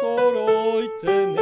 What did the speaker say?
揃いてね。